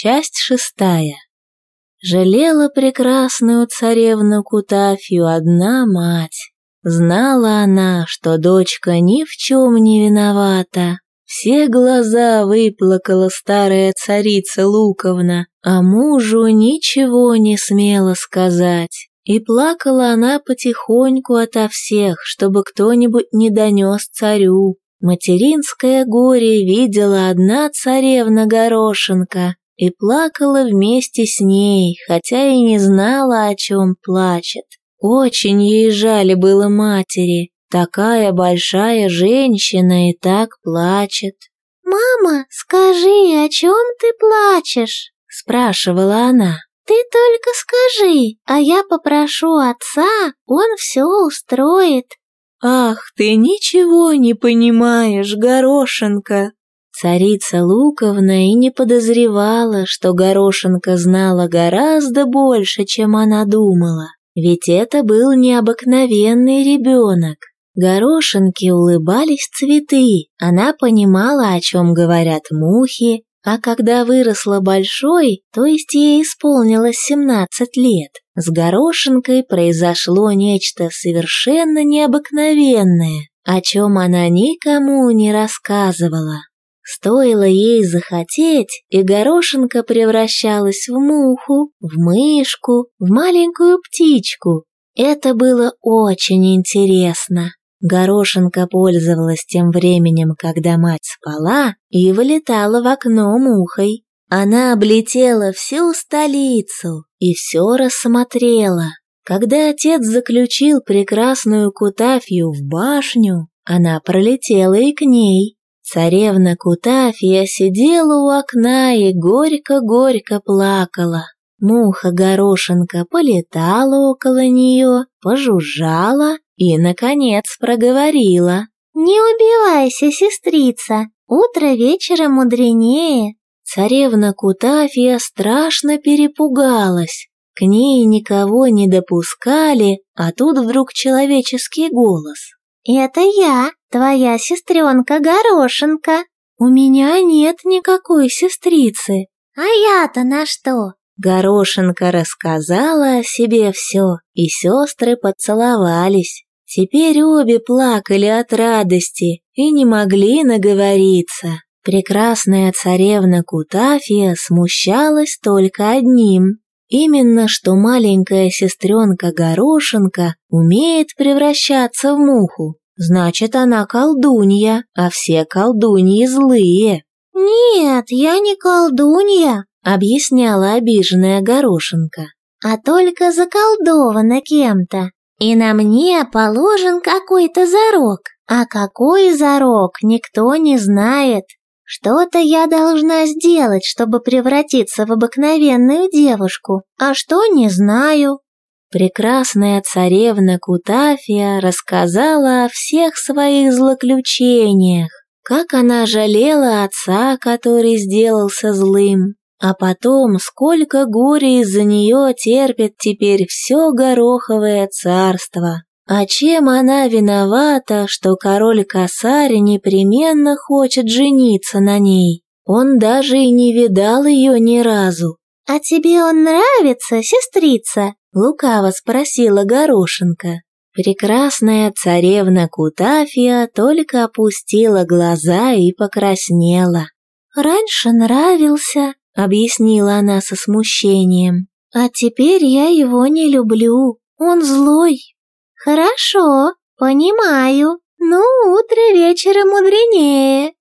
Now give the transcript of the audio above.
Часть шестая. Жалела прекрасную царевну Кутафью одна мать. Знала она, что дочка ни в чем не виновата. Все глаза выплакала старая царица Луковна, а мужу ничего не смела сказать. И плакала она потихоньку ото всех, чтобы кто-нибудь не донес царю. Материнское горе видела одна царевна Горошенко и плакала вместе с ней, хотя и не знала, о чем плачет. Очень ей жаль было матери, такая большая женщина и так плачет. «Мама, скажи, о чем ты плачешь?» – спрашивала она. «Ты только скажи, а я попрошу отца, он все устроит». «Ах, ты ничего не понимаешь, Горошенко!» Царица Луковна и не подозревала, что Горошенко знала гораздо больше, чем она думала. Ведь это был необыкновенный ребенок. Горошинки улыбались цветы, она понимала, о чем говорят мухи, а когда выросла большой, то есть ей исполнилось 17 лет, с горошинкой произошло нечто совершенно необыкновенное, о чем она никому не рассказывала. Стоило ей захотеть, и горошинка превращалась в муху, в мышку, в маленькую птичку. Это было очень интересно. Горошинка пользовалась тем временем, когда мать спала, и вылетала в окно мухой. Она облетела всю столицу и все рассмотрела. Когда отец заключил прекрасную Кутафью в башню, она пролетела и к ней. Царевна Кутафия сидела у окна и горько-горько плакала. Муха-горошинка полетала около нее, пожужжала и, наконец, проговорила. «Не убивайся, сестрица, утро вечера мудренее». Царевна Кутафия страшно перепугалась. К ней никого не допускали, а тут вдруг человеческий голос. «Это я, твоя сестренка Горошенко». «У меня нет никакой сестрицы». «А я-то на что?» Горошенко рассказала о себе все, и сестры поцеловались. Теперь обе плакали от радости и не могли наговориться. Прекрасная царевна Кутафия смущалась только одним. Именно что маленькая сестренка Горошенко умеет превращаться в муху. Значит, она колдунья, а все колдуньи злые. «Нет, я не колдунья», — объясняла обиженная Горошенко. «а только заколдована кем-то, и на мне положен какой-то зарок. А какой зарок, никто не знает. Что-то я должна сделать, чтобы превратиться в обыкновенную девушку, а что не знаю. Прекрасная царевна Кутафия рассказала о всех своих злоключениях, как она жалела отца, который сделался злым, а потом сколько горя из-за нее терпит теперь все гороховое царство. А чем она виновата, что король-косарь непременно хочет жениться на ней? Он даже и не видал ее ни разу. «А тебе он нравится, сестрица?» — лукаво спросила Горошенко. Прекрасная царевна Кутафия только опустила глаза и покраснела. «Раньше нравился», — объяснила она со смущением. «А теперь я его не люблю. Он злой». «Хорошо, понимаю. Ну, утро вечера мудренее.